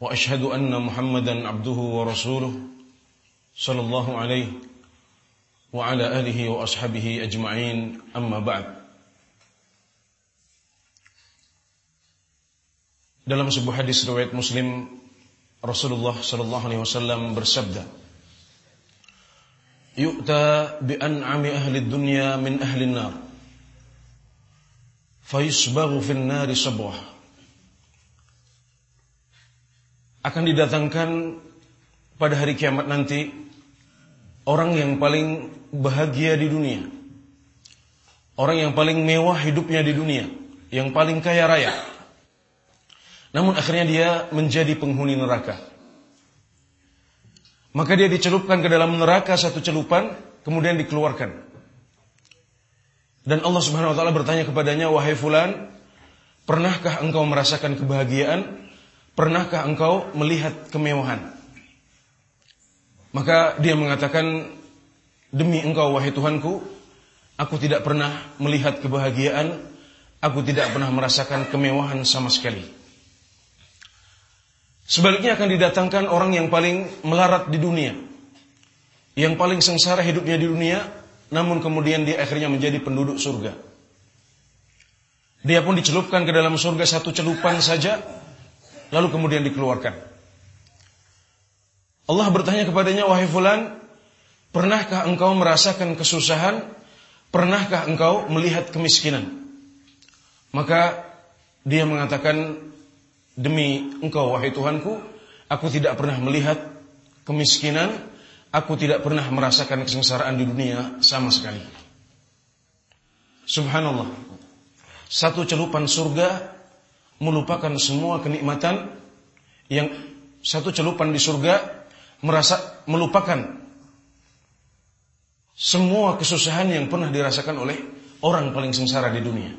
واشهد ان محمدا عبده ورسوله صلى الله عليه وعلى اله واصحابه اجمعين اما بعد Dalam sebuah hadis riwayat Muslim Rasulullah sallallahu alaihi wasallam bersabda Yu'ta bi an'ami ahli dunya min ahli an-nar fayusbaghu fi an-nar sabwah akan didatangkan pada hari kiamat nanti orang yang paling bahagia di dunia. Orang yang paling mewah hidupnya di dunia, yang paling kaya raya. Namun akhirnya dia menjadi penghuni neraka. Maka dia dicelupkan ke dalam neraka satu celupan, kemudian dikeluarkan. Dan Allah Subhanahu wa taala bertanya kepadanya, "Wahai fulan, pernahkah engkau merasakan kebahagiaan Pernahkah engkau melihat kemewahan? Maka dia mengatakan, Demi engkau wahai Tuhanku, aku tidak pernah melihat kebahagiaan, aku tidak pernah merasakan kemewahan sama sekali. Sebaliknya akan didatangkan orang yang paling melarat di dunia, yang paling sengsara hidupnya di dunia, namun kemudian dia akhirnya menjadi penduduk surga. Dia pun dicelupkan ke dalam surga satu celupan saja, lalu kemudian dikeluarkan. Allah bertanya kepadanya, wahai fulan, pernahkah engkau merasakan kesusahan? Pernahkah engkau melihat kemiskinan? Maka dia mengatakan, demi engkau wahai Tuhanku, aku tidak pernah melihat kemiskinan, aku tidak pernah merasakan kesengsaraan di dunia sama sekali. Subhanallah. Satu celupan surga melupakan semua kenikmatan yang satu celupan di surga merasa melupakan semua kesusahan yang pernah dirasakan oleh orang paling sengsara di dunia.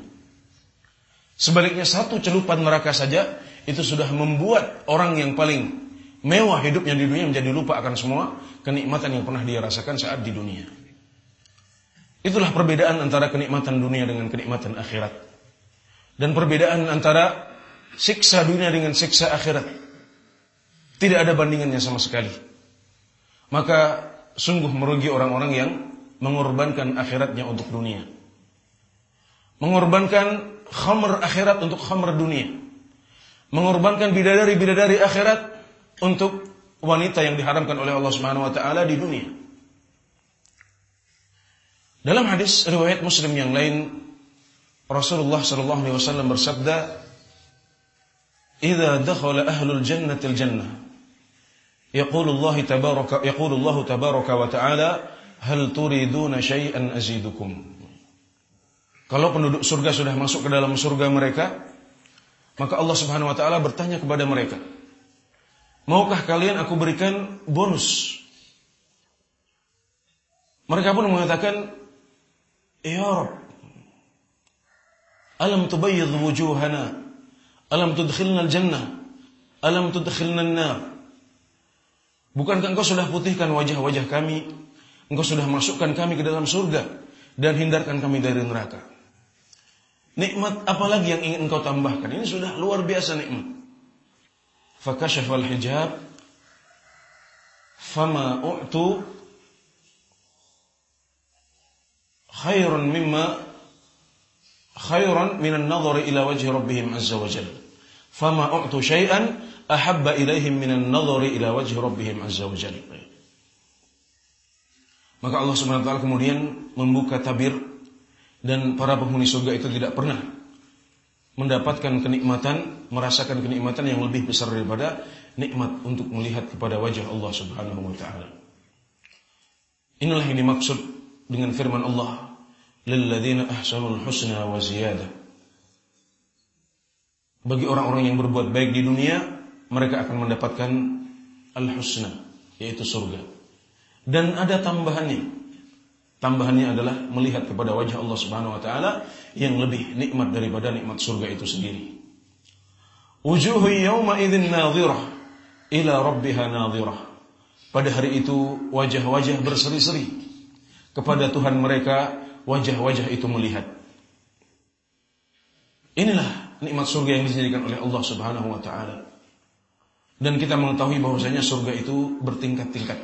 Sebaliknya satu celupan neraka saja itu sudah membuat orang yang paling mewah hidupnya di dunia menjadi lupa akan semua kenikmatan yang pernah dia rasakan saat di dunia. Itulah perbedaan antara kenikmatan dunia dengan kenikmatan akhirat. Dan perbedaan antara siksa dunia dengan siksa akhirat. Tidak ada bandingannya sama sekali. Maka sungguh merugi orang-orang yang mengorbankan akhiratnya untuk dunia. Mengorbankan khamr akhirat untuk khamr dunia. Mengorbankan bidadari-bidadari akhirat untuk wanita yang diharamkan oleh Allah Subhanahu wa taala di dunia. Dalam hadis riwayat Muslim yang lain Rasulullah sallallahu alaihi wasallam bersabda, "Idza dakhala ahlul jannati al-jannah, yaqulu Allah tabaraka yaqulu Allah tabaraka wa ta'ala, hal turiduna syai'an azidukum?" Kalau penduduk surga sudah masuk ke dalam surga mereka, maka Allah Subhanahu wa taala bertanya kepada mereka, "Maukah kalian aku berikan bonus?" Mereka pun mengatakan, "Ya Rabb, Alam tubayyid wujuhana Alam tudkhilna al-jannah? Alam tudkhilna an-nar? Bukankah engkau sudah putihkan wajah-wajah kami? Engkau sudah masukkan kami ke dalam surga Dan hindarkan kami dari neraka. Nikmat apalagi yang ingin engkau tambahkan? Ini sudah luar biasa nikmat. Fakashafal hijab Fama u'tu Khairun mimma khairan minan nadhari ila wajhi rabbihim azza wa jalla. Fama u'tu syai'an ahabba ilaihim minan nadhari ila wajhi rabbihim azza. Maka Allah Subhanahu wa taala kemudian membuka tabir dan para penghuni surga itu tidak pernah mendapatkan kenikmatan, merasakan kenikmatan yang lebih besar daripada nikmat untuk melihat kepada wajah Allah Subhanahu wa taala. Inilah yang dimaksud dengan firman Allah lilladzina ahsanul husna wa ziyadah. Bagi orang-orang yang berbuat baik di dunia, mereka akan mendapatkan al-husna, yaitu surga. Dan ada tambahannya. Tambahannya adalah melihat kepada wajah Allah Subhanahu wa taala yang lebih nikmat daripada nikmat surga itu sendiri. Wujuhu yawma idzin nadhirah ila rabbiha nadhirah. Pada hari itu wajah-wajah berseri-seri kepada Tuhan mereka, wajah-wajah itu melihat. Inilah nikmat surga yang disediakan oleh Allah Subhanahu wa taala. Dan kita mengetahui bahwasanya surga itu bertingkat-tingkat.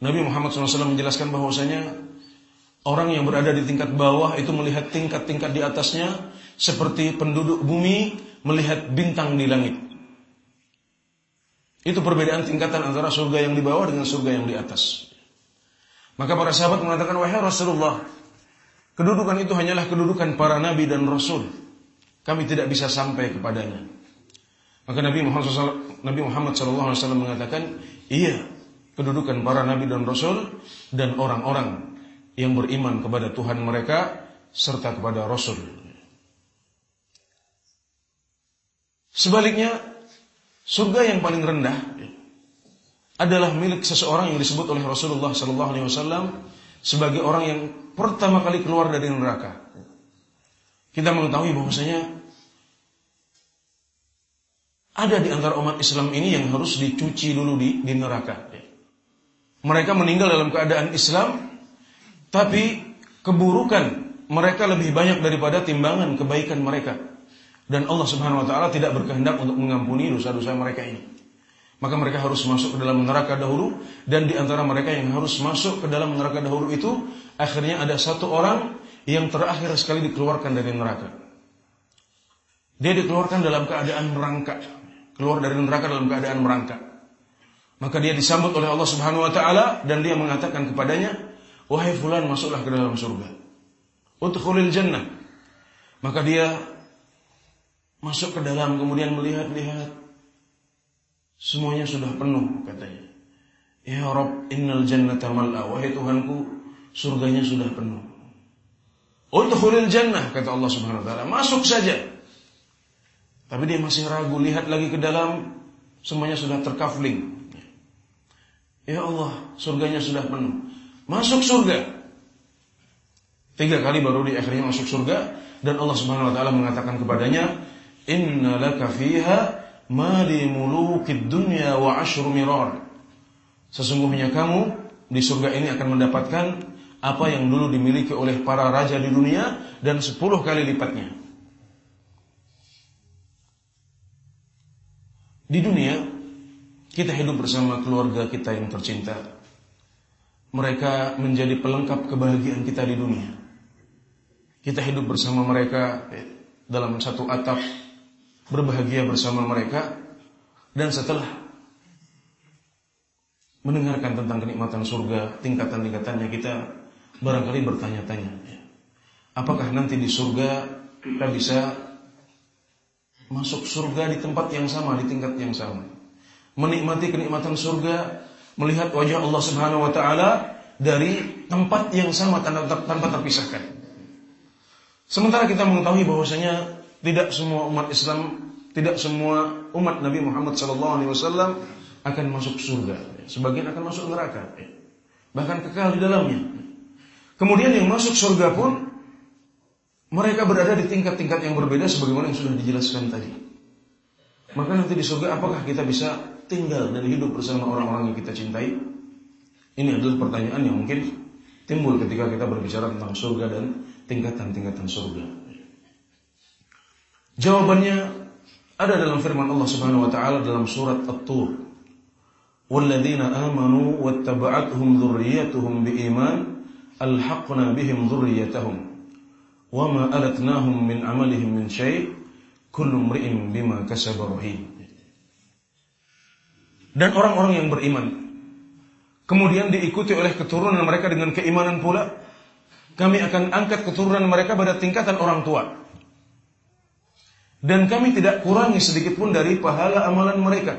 Nabi Muhammad SAW menjelaskan bahwasanya orang yang berada di tingkat bawah itu melihat tingkat-tingkat di atasnya seperti penduduk bumi melihat bintang di langit. Itu perbedaan tingkatan antara surga yang di bawah dengan surga yang di atas. Maka para sahabat mengatakan, wahai Rasulullah, kedudukan itu hanyalah kedudukan para nabi dan rasul. Kami tidak bisa sampai kepadanya. Maka Nabi Muhammad SAW, Nabi Muhammad SAW mengatakan, iya, kedudukan para nabi dan rasul dan orang-orang yang beriman kepada Tuhan mereka serta kepada rasul. Sebaliknya, surga yang paling rendah adalah milik seseorang yang disebut oleh Rasulullah sallallahu alaihi wasallam sebagai orang yang pertama kali keluar dari neraka. Kita mengetahui bahwasanya ada di antara umat Islam ini yang harus dicuci dulu di, di neraka. Mereka meninggal dalam keadaan Islam, tapi keburukan mereka lebih banyak daripada timbangan kebaikan mereka. Dan Allah Subhanahu wa taala tidak berkehendak untuk mengampuni dosa-dosa mereka ini. Maka mereka harus masuk ke dalam neraka dahulu dan di antara mereka yang harus masuk ke dalam neraka dahulu itu akhirnya ada satu orang yang terakhir sekali dikeluarkan dari neraka. Dia dikeluarkan dalam keadaan merangkak, keluar dari neraka dalam keadaan merangkak. Maka dia disambut oleh Allah Subhanahu wa taala dan dia mengatakan kepadanya, "Wahai fulan, masuklah ke dalam surga." Udkhulil jannah. Maka dia masuk ke dalam kemudian melihat-lihat semuanya sudah penuh katanya. Ya Rob, innal jannata mal'a. Wahai Tuhanku, surganya sudah penuh. Udkhulil jannah kata Allah Subhanahu wa taala. Masuk saja. Tapi dia masih ragu, lihat lagi ke dalam, semuanya sudah terkafling. Ya Allah, surganya sudah penuh. Masuk surga. Tiga kali baru di akhirnya masuk surga dan Allah Subhanahu wa taala mengatakan kepadanya, "Inna laka fiha ma li mulukid dunya wa ashru mirar." Sesungguhnya kamu di surga ini akan mendapatkan apa yang dulu dimiliki oleh para raja di dunia dan sepuluh kali lipatnya. Di dunia kita hidup bersama keluarga kita yang tercinta. Mereka menjadi pelengkap kebahagiaan kita di dunia. Kita hidup bersama mereka dalam satu atap, berbahagia bersama mereka, dan setelah mendengarkan tentang kenikmatan surga, tingkatan-tingkatannya kita barangkali bertanya-tanya, apakah nanti di surga kita bisa masuk surga di tempat yang sama, di tingkat yang sama? menikmati kenikmatan surga, melihat wajah Allah Subhanahu wa taala dari tempat yang sama tanpa, tanpa terpisahkan. Sementara kita mengetahui bahwasanya tidak semua umat Islam, tidak semua umat Nabi Muhammad SAW akan masuk surga. Sebagian akan masuk neraka. Bahkan kekal di dalamnya. Kemudian yang masuk surga pun mereka berada di tingkat-tingkat yang berbeda sebagaimana yang sudah dijelaskan tadi. Maka nanti di surga apakah kita bisa tinggal dan hidup bersama orang-orang yang kita cintai? Ini adalah pertanyaan yang mungkin timbul ketika kita berbicara tentang surga dan tingkatan-tingkatan surga. Jawabannya ada dalam firman Allah Subhanahu wa taala dalam surat At-Tur. "Walladzina amanu wattaba'atuhum dzurriyyatuhum biiman alhaqna bihim dzurriyyatahum wama alatnahum min amalihim min syai' kullu mri'in bima kasaba rahim." dan orang-orang yang beriman. Kemudian diikuti oleh keturunan mereka dengan keimanan pula. Kami akan angkat keturunan mereka pada tingkatan orang tua. Dan kami tidak kurangi sedikit pun dari pahala amalan mereka.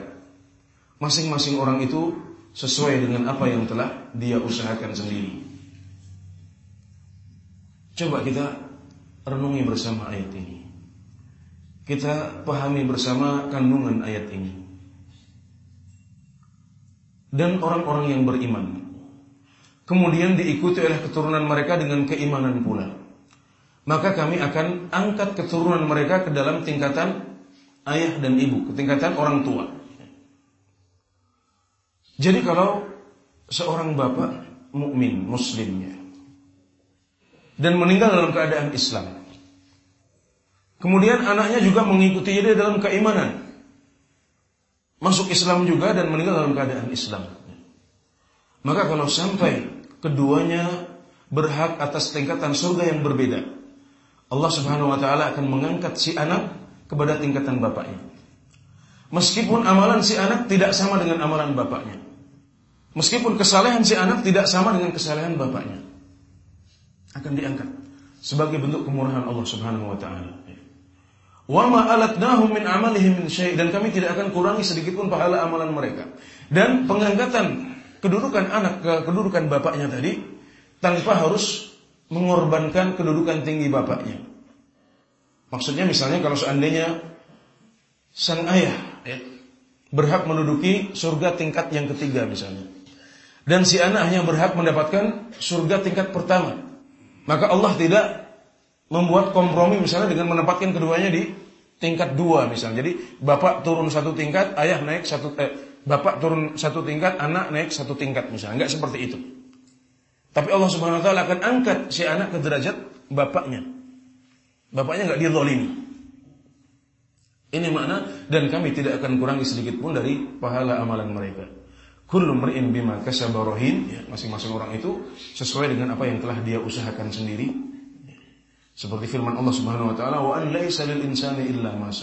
Masing-masing orang itu sesuai dengan apa yang telah dia usahakan sendiri. Coba kita renungi bersama ayat ini. kita pahami bersama kandungan ayat ini. Dan orang-orang yang beriman. Kemudian diikuti oleh keturunan mereka dengan keimanan pula. Maka kami akan angkat keturunan mereka ke dalam tingkatan ayah dan ibu, ke tingkatan orang tua. Jadi kalau seorang bapak mukmin muslimnya dan meninggal dalam keadaan Islam, Kemudian anaknya juga mengikuti dia dalam keimanan. Masuk Islam juga dan meninggal dalam keadaan Islam. Maka kalau sampai keduanya berhak atas tingkatan surga yang berbeda, Allah Subhanahu wa taala akan mengangkat si anak kepada tingkatan bapaknya. Meskipun amalan si anak tidak sama dengan amalan bapaknya. Meskipun kesalehan si anak tidak sama dengan kesalehan bapaknya. Akan diangkat sebagai bentuk kemurahan Allah Subhanahu wa taala. Wa ma alatnahum min amalihim min dan kami tidak akan kurangi sedikit pun pahala amalan mereka. Dan pengangkatan kedudukan anak ke kedudukan bapaknya tadi tanpa harus mengorbankan kedudukan tinggi bapaknya. Maksudnya misalnya kalau seandainya sang ayah ya, berhak menduduki surga tingkat yang ketiga misalnya. Dan si anak hanya berhak mendapatkan surga tingkat pertama. Maka Allah tidak membuat kompromi misalnya dengan menempatkan keduanya di tingkat dua misalnya. Jadi bapak turun satu tingkat, ayah naik satu, eh, bapak turun satu tingkat, anak naik satu tingkat misalnya. Enggak seperti itu. Tapi Allah Subhanahu Wa Taala akan angkat si anak ke derajat bapaknya. Bapaknya nggak dizalimi. Ini makna dan kami tidak akan kurangi sedikit pun dari pahala amalan mereka. Kullu mri'in bima kasaba ya, masing-masing orang itu sesuai dengan apa yang telah dia usahakan sendiri seperti firman Allah Subhanahu wa taala, "Wa an laisa lil insani illa ma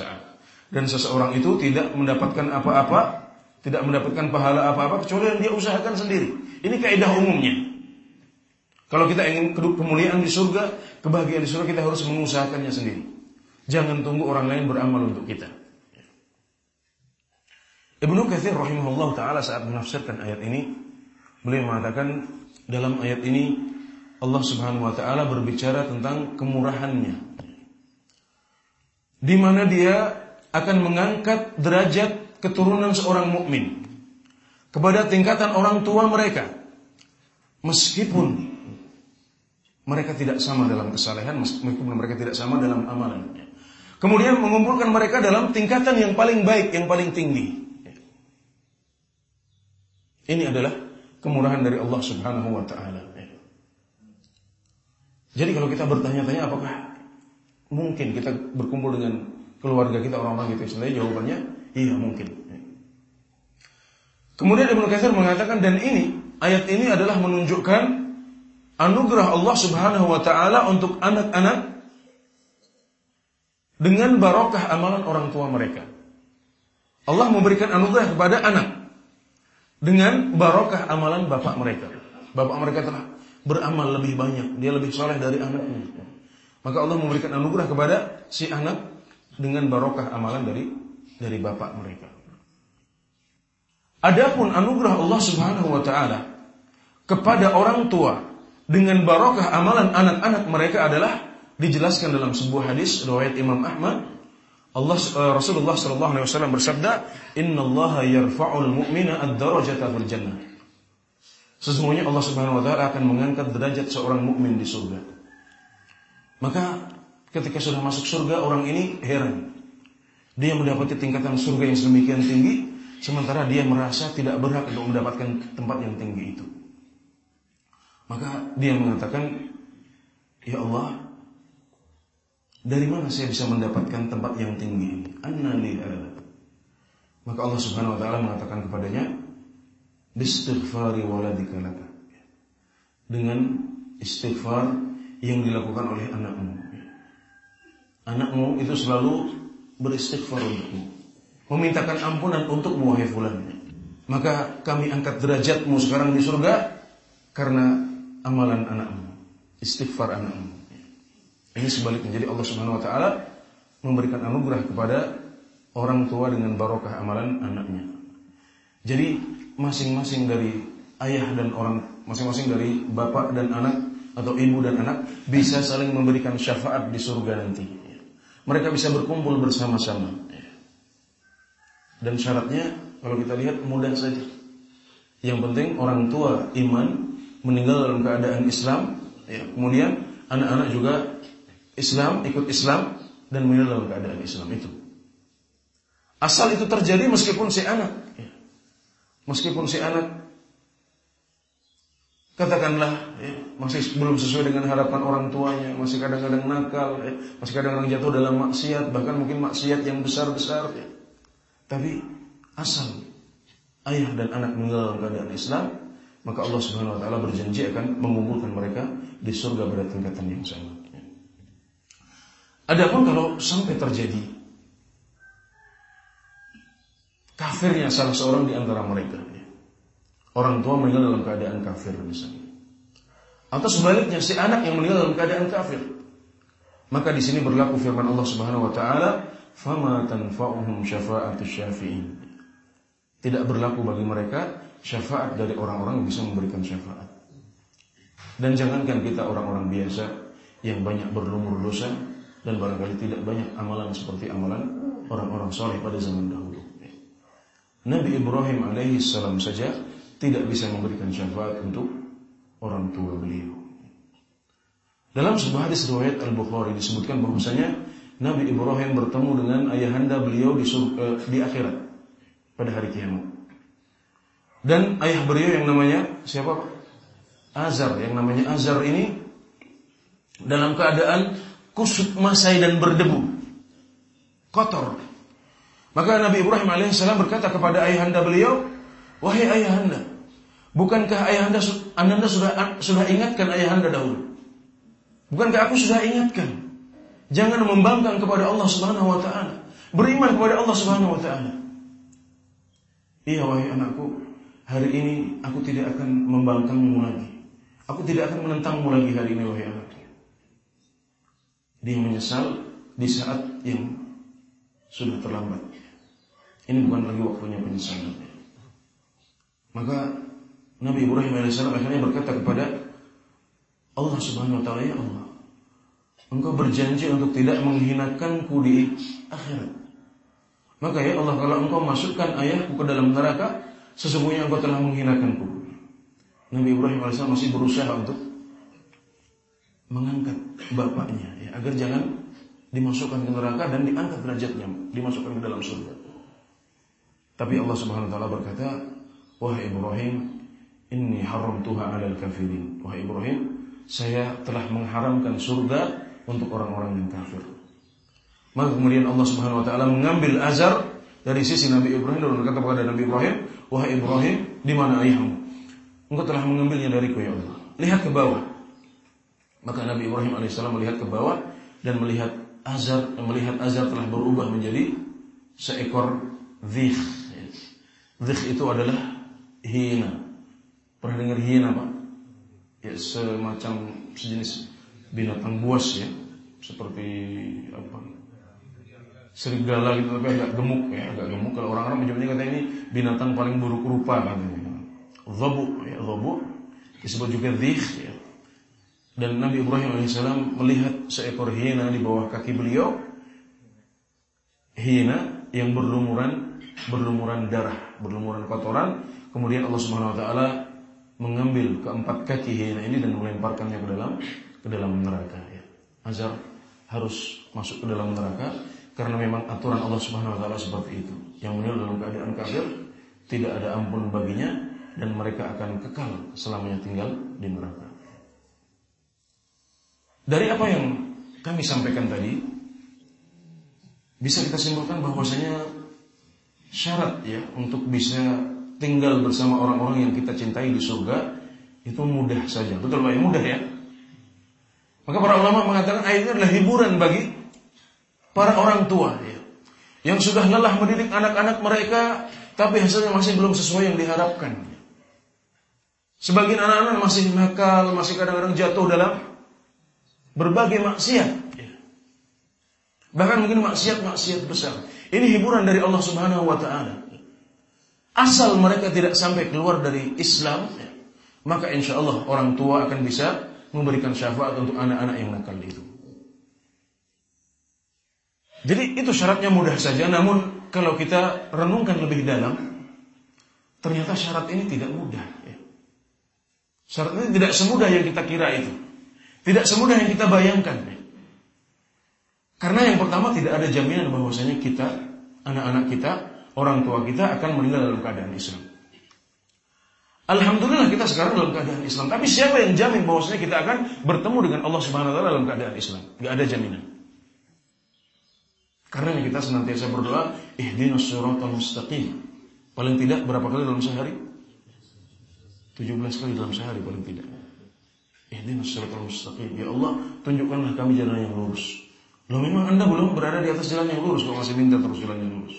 Dan seseorang itu tidak mendapatkan apa-apa, tidak mendapatkan pahala apa-apa kecuali yang dia usahakan sendiri. Ini kaidah umumnya. Kalau kita ingin kemuliaan di surga, kebahagiaan di surga kita harus mengusahakannya sendiri. Jangan tunggu orang lain beramal untuk kita. Ibnu Katsir rahimahullah taala saat menafsirkan ayat ini, beliau mengatakan dalam ayat ini Allah Subhanahu wa taala berbicara tentang kemurahannya. Di mana dia akan mengangkat derajat keturunan seorang mukmin kepada tingkatan orang tua mereka. Meskipun mereka tidak sama dalam kesalehan, meskipun mereka tidak sama dalam amalan. Kemudian mengumpulkan mereka dalam tingkatan yang paling baik, yang paling tinggi. Ini adalah kemurahan dari Allah Subhanahu wa taala. Jadi kalau kita bertanya-tanya apakah mungkin kita berkumpul dengan keluarga kita orang-orang gitu sebenarnya jawabannya iya mungkin. Kemudian Ibnu Katsir mengatakan dan ini ayat ini adalah menunjukkan anugerah Allah Subhanahu wa taala untuk anak-anak dengan barokah amalan orang tua mereka. Allah memberikan anugerah kepada anak dengan barokah amalan bapak mereka. Bapak mereka telah beramal lebih banyak, dia lebih soleh dari anaknya. Maka Allah memberikan anugerah kepada si anak dengan barokah amalan dari dari bapak mereka. Adapun anugerah Allah Subhanahu wa taala kepada orang tua dengan barokah amalan anak-anak mereka adalah dijelaskan dalam sebuah hadis riwayat Imam Ahmad Allah uh, Rasulullah sallallahu alaihi wasallam bersabda, "Innallaha yarfa'ul mu'mina ad-darajata fil jannah." Sesungguhnya Allah Subhanahu wa taala akan mengangkat derajat seorang mukmin di surga. Maka ketika sudah masuk surga orang ini heran. Dia mendapati tingkatan surga yang sedemikian tinggi sementara dia merasa tidak berhak untuk mendapatkan tempat yang tinggi itu. Maka dia mengatakan, "Ya Allah, dari mana saya bisa mendapatkan tempat yang tinggi? Anna Maka Allah Subhanahu wa taala mengatakan kepadanya, bistighfari waladika. Dengan istighfar yang dilakukan oleh anakmu. Anakmu itu selalu beristighfar untukmu. Memintakan ampunan untukmu wahai fulan. Maka kami angkat derajatmu sekarang di surga karena amalan anakmu, istighfar anakmu. Ini sebaliknya. Jadi Allah Subhanahu wa taala memberikan anugerah kepada orang tua dengan barokah amalan anaknya. Jadi masing-masing dari ayah dan orang masing-masing dari bapak dan anak atau ibu dan anak bisa saling memberikan syafaat di surga nanti. mereka bisa berkumpul bersama-sama. Dan syaratnya kalau kita lihat mudah saja. Yang penting orang tua iman meninggal dalam keadaan Islam, ya, kemudian anak-anak juga Islam, ikut Islam dan meninggal dalam keadaan Islam itu. Asal itu terjadi meskipun si anak, ya, meskipun si anak katakanlah ya, masih belum sesuai dengan harapan orang tuanya, masih kadang-kadang nakal, ya, masih kadang-kadang jatuh dalam maksiat, bahkan mungkin maksiat yang besar-besar. Ya. Tapi asal ayah dan anak meninggal dalam keadaan Islam, maka Allah Subhanahu Wa Taala berjanji akan mengumpulkan mereka di surga pada tingkatan yang sama. Adapun kalau sampai terjadi kafirnya salah seorang di antara mereka, Orang tua meninggal dalam keadaan kafir misalnya. Atau sebaliknya si anak yang meninggal dalam keadaan kafir. Maka di sini berlaku firman Allah Subhanahu wa taala, "Fama tanfa'uhum syafa'atus syafi'in." Tidak berlaku bagi mereka syafaat dari orang-orang yang bisa memberikan syafaat. Dan jangankan kita orang-orang biasa yang banyak berlumur dosa dan barangkali tidak banyak amalan seperti amalan orang-orang soleh pada zaman dahulu. Nabi Ibrahim alaihi salam saja tidak bisa memberikan syafaat untuk orang tua beliau. Dalam sebuah hadis riwayat Al-Bukhari disebutkan bahwasanya Nabi Ibrahim bertemu dengan ayahanda beliau di, surga, di akhirat pada hari kiamat. Dan ayah beliau yang namanya siapa? Azar, yang namanya Azar ini dalam keadaan kusut masai dan berdebu, kotor. Maka Nabi Ibrahim alaihissalam berkata kepada ayahanda beliau, wahai ayahanda, Bukankah ayahanda anda sudah sudah ingatkan ayahanda dahulu? Bukankah aku sudah ingatkan? Jangan membangkang kepada Allah Subhanahu wa taala. Beriman kepada Allah Subhanahu wa taala. Iya wahai anakku, hari ini aku tidak akan membangkangmu lagi. Aku tidak akan menentangmu lagi hari ini wahai anakku. Dia menyesal di saat yang sudah terlambat. Ini bukan lagi waktunya penyesalan. Maka Nabi Ibrahim AS akhirnya berkata kepada Allah Subhanahu Wa Taala ya Allah, Engkau berjanji untuk tidak menghinakanku di akhirat. Maka ya Allah kalau Engkau masukkan ayahku ke dalam neraka, sesungguhnya Engkau telah menghinakanku. Nabi Ibrahim AS masih berusaha untuk mengangkat bapaknya ya, agar jangan dimasukkan ke neraka dan diangkat derajatnya, dimasukkan ke dalam surga. Tapi Allah Subhanahu wa taala berkata, "Wahai Ibrahim, Inni haramtuha 'alal kafirin. Wahai Ibrahim, saya telah mengharamkan surga untuk orang-orang yang kafir. Maka kemudian Allah Subhanahu wa taala mengambil azar dari sisi Nabi Ibrahim dan berkata kepada Nabi Ibrahim, "Wahai Ibrahim, di mana ayahmu? Engkau telah mengambilnya dariku ya Allah. Lihat ke bawah." Maka Nabi Ibrahim alaihissalam melihat ke bawah dan melihat azar melihat azar telah berubah menjadi seekor dhikh. Dhikh itu adalah hina Pernah dengar hiena pak? Ya semacam sejenis binatang buas ya, seperti apa? Serigala gitu tapi agak gemuk ya, agak gemuk. Kalau orang-orang menyebutnya kata ini binatang paling buruk rupa katanya. Zabu ya, zabu disebut juga dhikh ya. Dan Nabi Ibrahim alaihissalam melihat seekor hiena di bawah kaki beliau, hiena yang berlumuran berlumuran darah, berlumuran kotoran. Kemudian Allah Subhanahu Wa Taala mengambil keempat kaki hiena ini dan melemparkannya ke dalam ke dalam neraka ya. Azar harus masuk ke dalam neraka karena memang aturan Allah Subhanahu wa taala seperti itu. Yang meninggal dalam keadaan kafir tidak ada ampun baginya dan mereka akan kekal selamanya tinggal di neraka. Dari apa yang kami sampaikan tadi bisa kita simpulkan bahwasanya syarat ya untuk bisa tinggal bersama orang-orang yang kita cintai di surga itu mudah saja. Betul Pak? Mudah ya. Maka para ulama mengatakan ayat ini adalah hiburan bagi para orang tua ya. Yang sudah lelah mendidik anak-anak mereka tapi hasilnya masih belum sesuai yang diharapkan. Sebagian anak-anak masih nakal, masih kadang-kadang jatuh dalam berbagai maksiat. Ya. Bahkan mungkin maksiat-maksiat besar. Ini hiburan dari Allah Subhanahu wa taala asal mereka tidak sampai keluar dari Islam, maka insya Allah orang tua akan bisa memberikan syafaat untuk anak-anak yang nakal itu. Jadi itu syaratnya mudah saja, namun kalau kita renungkan lebih dalam, ternyata syarat ini tidak mudah. Ya. Syarat ini tidak semudah yang kita kira itu. Tidak semudah yang kita bayangkan. Ya. Karena yang pertama tidak ada jaminan bahwasanya kita, anak-anak kita, orang tua kita akan meninggal dalam keadaan Islam. Alhamdulillah kita sekarang dalam keadaan Islam. Tapi siapa yang jamin bahwasanya kita akan bertemu dengan Allah Subhanahu wa taala dalam keadaan Islam? Gak ada jaminan. Karena kita senantiasa berdoa, ihdinas siratal mustaqim. Paling tidak berapa kali dalam sehari? 17 kali dalam sehari paling tidak. Ihdinas siratal mustaqim. Ya Allah, tunjukkanlah kami jalan yang lurus. Loh memang Anda belum berada di atas jalan yang lurus kalau masih minta terus jalan yang lurus.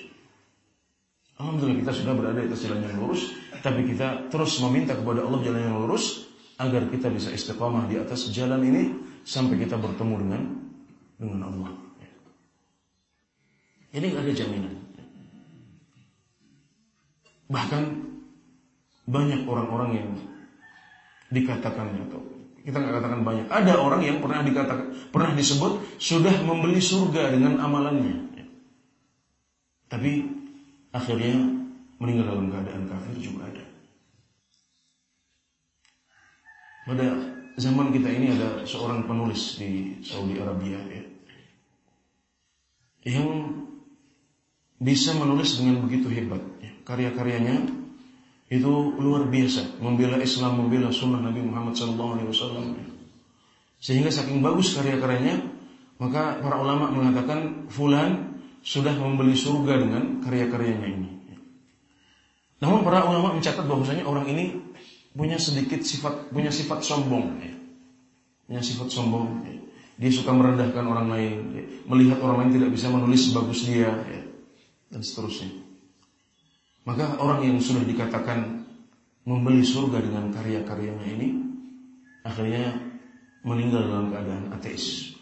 Alhamdulillah kita sudah berada di atas jalan yang lurus, tapi kita terus meminta kepada Allah jalan yang lurus agar kita bisa istiqamah di atas jalan ini sampai kita bertemu dengan dengan Allah. Ini nggak ada jaminan. Bahkan banyak orang-orang yang dikatakan atau kita nggak katakan banyak. Ada orang yang pernah dikatakan pernah disebut sudah membeli surga dengan amalannya. Tapi akhirnya meninggal dalam keadaan kafir juga ada. Pada zaman kita ini ada seorang penulis di Saudi Arabia ya, yang bisa menulis dengan begitu hebat. Karya-karyanya itu luar biasa, membela Islam, membela Sunnah Nabi Muhammad SAW. Sehingga saking bagus karya-karyanya, maka para ulama mengatakan Fulan sudah membeli surga dengan karya-karyanya ini. Namun para ulama mencatat bahwasanya orang ini punya sedikit sifat, punya sifat sombong, ya. punya sifat sombong. Ya. Dia suka merendahkan orang lain, ya. melihat orang lain tidak bisa menulis sebagus dia. Dan seterusnya. Maka orang yang sudah dikatakan membeli surga dengan karya-karyanya ini akhirnya meninggal dalam keadaan ateis,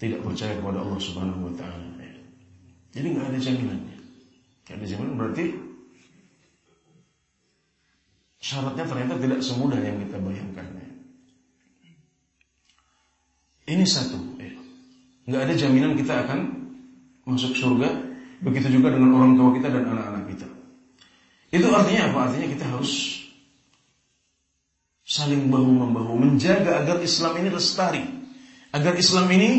tidak percaya kepada Allah Subhanahu wa taala. Jadi nggak ada jaminan. Nggak ada jaminan berarti syaratnya ternyata tidak semudah yang kita bayangkan. Ini satu, nggak ada jaminan kita akan masuk surga Begitu juga dengan orang tua kita dan anak-anak kita. Itu artinya apa? Artinya kita harus saling bahu-membahu, menjaga agar Islam ini lestari. Agar Islam ini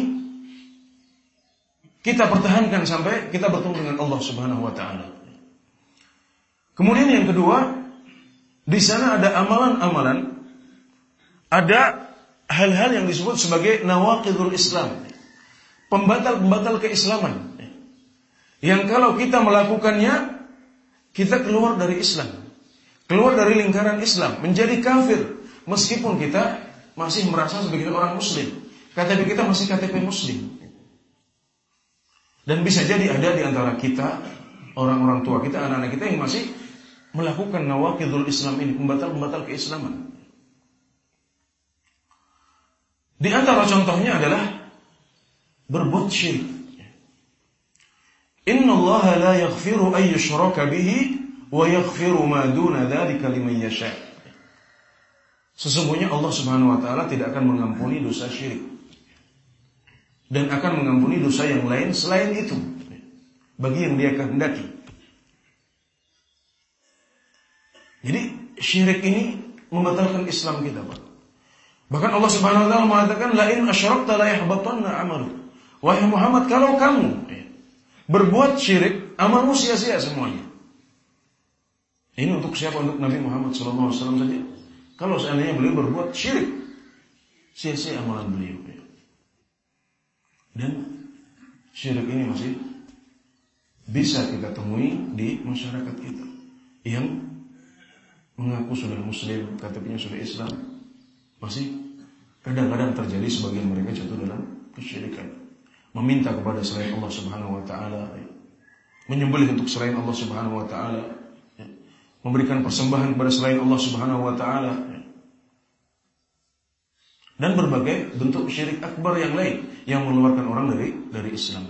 kita pertahankan sampai kita bertemu dengan Allah Subhanahu wa taala. Kemudian yang kedua, di sana ada amalan-amalan, ada hal-hal yang disebut sebagai nawaqidul Islam. Pembatal-pembatal keislaman. Yang kalau kita melakukannya, kita keluar dari Islam. Keluar dari lingkaran Islam. Menjadi kafir. Meskipun kita masih merasa sebagai orang muslim. KTP kita masih KTP muslim. Dan bisa jadi ada di antara kita, orang-orang tua kita, anak-anak kita yang masih melakukan nawakidul Islam ini, pembatal-pembatal keislaman. Di antara contohnya adalah berbuat syirik. Inna la yaghfiru ay yushraka bihi wa yaghfiru ma duna dzalika liman yasha. Sesungguhnya Allah Subhanahu wa taala tidak akan mengampuni dosa syirik dan akan mengampuni dosa yang lain selain itu bagi yang dia kehendaki. Jadi syirik ini membatalkan Islam kita, Pak. Bahkan Allah Subhanahu wa taala mengatakan la in asyrakta la yahbatanna 'amaluk. Wahai Muhammad, kalau kamu berbuat syirik, amalmu sia-sia semuanya. Ini untuk siapa? Untuk Nabi Muhammad SAW saja. Kalau seandainya beliau berbuat syirik, sia-sia amalan beliau. Dan syirik ini masih bisa kita temui di masyarakat kita yang mengaku sudah muslim, katanya sudah Islam, masih kadang-kadang terjadi sebagian mereka jatuh dalam kesyirikan meminta kepada selain Allah Subhanahu wa taala, menyembelih untuk selain Allah Subhanahu wa taala, memberikan persembahan kepada selain Allah Subhanahu wa taala. Dan berbagai bentuk syirik akbar yang lain yang mengeluarkan orang dari dari Islam.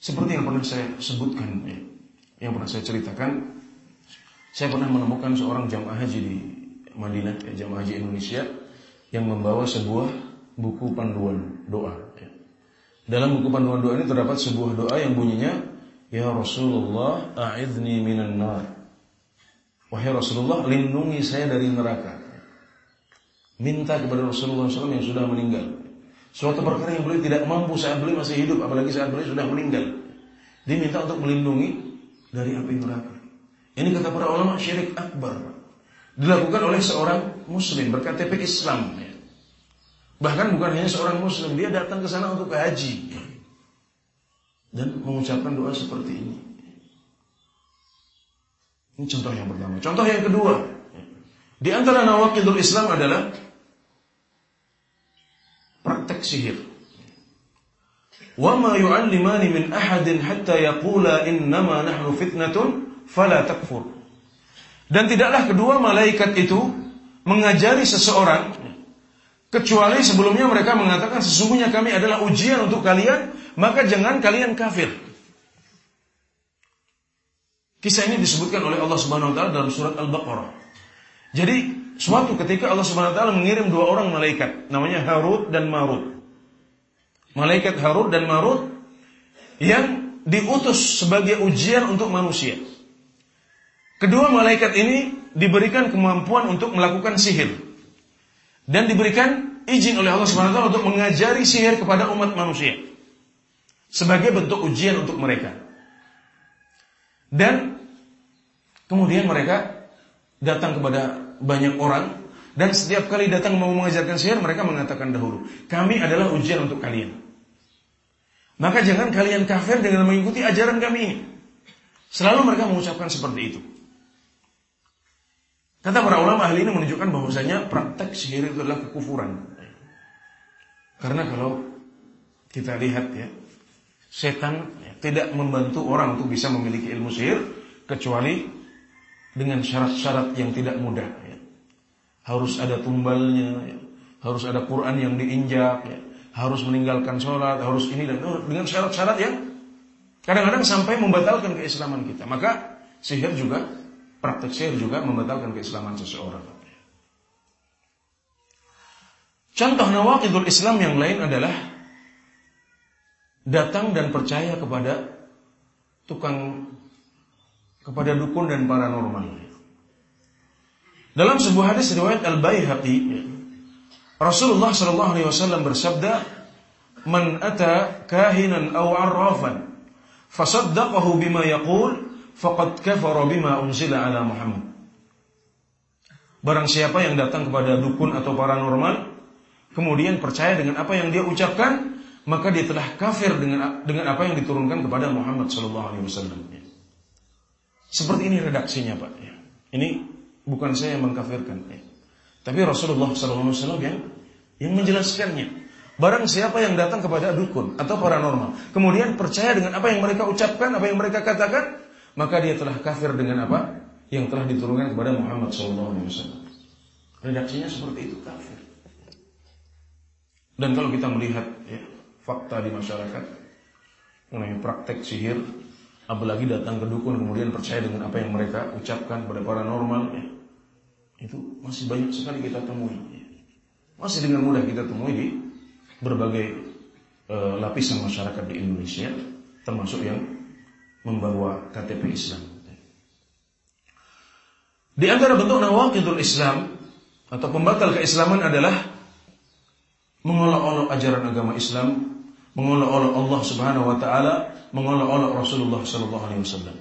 Seperti yang pernah saya sebutkan, yang pernah saya ceritakan, saya pernah menemukan seorang jamaah haji di Madinah, jamaah haji Indonesia, yang membawa sebuah buku panduan doa. Dalam buku panduan doa ini terdapat sebuah doa yang bunyinya Ya Rasulullah a'idni minan nar. Wahai Rasulullah, lindungi saya dari neraka. Minta kepada Rasulullah SAW yang sudah meninggal. Suatu perkara yang beliau tidak mampu saat beliau masih hidup, apalagi saat beliau sudah meninggal. Diminta untuk melindungi dari api neraka. Ini kata para ulama syirik akbar. Dilakukan oleh seorang muslim berKTP Islam. Bahkan bukan hanya seorang muslim, dia datang ke sana untuk haji. Dan mengucapkan doa seperti ini. Ini contoh yang pertama. Contoh yang kedua. Di antara nawakidul Islam adalah praktek sihir. Ma yu'allimani min ahadin hatta yaqula innama nahnu fitnatun fala takfur. Dan tidaklah kedua malaikat itu mengajari seseorang kecuali sebelumnya mereka mengatakan sesungguhnya kami adalah ujian untuk kalian, maka jangan kalian kafir. Kisah ini disebutkan oleh Allah Subhanahu wa taala dalam surat Al-Baqarah. Jadi, suatu ketika Allah Subhanahu wa taala mengirim dua orang malaikat, namanya Harut dan Marut. Malaikat Harut dan Marut yang diutus sebagai ujian untuk manusia. Kedua malaikat ini diberikan kemampuan untuk melakukan sihir dan diberikan izin oleh Allah Subhanahu wa untuk mengajari sihir kepada umat manusia sebagai bentuk ujian untuk mereka. Dan kemudian mereka datang kepada banyak orang dan setiap kali datang mau mengajarkan sihir mereka mengatakan dahulu, kami adalah ujian untuk kalian. Maka jangan kalian kafir dengan mengikuti ajaran kami. Selalu mereka mengucapkan seperti itu. Kata para ulama ahli ini menunjukkan bahwasanya praktek sihir itu adalah kekufuran. Karena kalau kita lihat ya, setan tidak membantu orang untuk bisa memiliki ilmu sihir kecuali dengan syarat-syarat yang tidak mudah. Ya. Harus ada tumbalnya, ya. harus ada Quran yang diinjak, ya. harus meninggalkan sholat, harus ini dan itu dengan syarat-syarat yang kadang-kadang sampai membatalkan keislaman kita. Maka sihir juga, praktek sihir juga membatalkan keislaman seseorang. Contoh nawakidul Islam yang lain adalah datang dan percaya kepada tukang kepada dukun dan paranormal. Dalam sebuah hadis riwayat Al Baihaqi, Rasulullah Shallallahu Alaihi Wasallam bersabda, "Man ata kahinan aw arrafan, fasaddaqahu bima yaqul, faqad kafara bima unzila ala Muhammad." Barang siapa yang datang kepada dukun atau paranormal, kemudian percaya dengan apa yang dia ucapkan, maka dia telah kafir dengan dengan apa yang diturunkan kepada Muhammad Sallallahu Alaihi Wasallam. Seperti ini redaksinya pak. Ini bukan saya yang mengkafirkan, tapi Rasulullah Sallallahu Alaihi Wasallam yang yang menjelaskannya. Barang siapa yang datang kepada dukun atau paranormal, kemudian percaya dengan apa yang mereka ucapkan, apa yang mereka katakan, maka dia telah kafir dengan apa yang telah diturunkan kepada Muhammad Wasallam. Redaksinya seperti itu kafir. Dan kalau kita melihat ya, fakta di masyarakat mengenai praktek sihir, apalagi datang ke dukun kemudian percaya dengan apa yang mereka ucapkan pada paranormal, ya, itu masih banyak sekali kita temui. Ya. Masih dengan mudah kita temui di berbagai e, lapisan masyarakat di Indonesia, termasuk yang membawa KTP Islam. Di antara bentuk nawakidul Islam atau pembatal keislaman adalah mengolok-olok ajaran agama Islam mengolok-olok Allah Subhanahu wa taala, mengolok-olok Rasulullah sallallahu alaihi wasallam.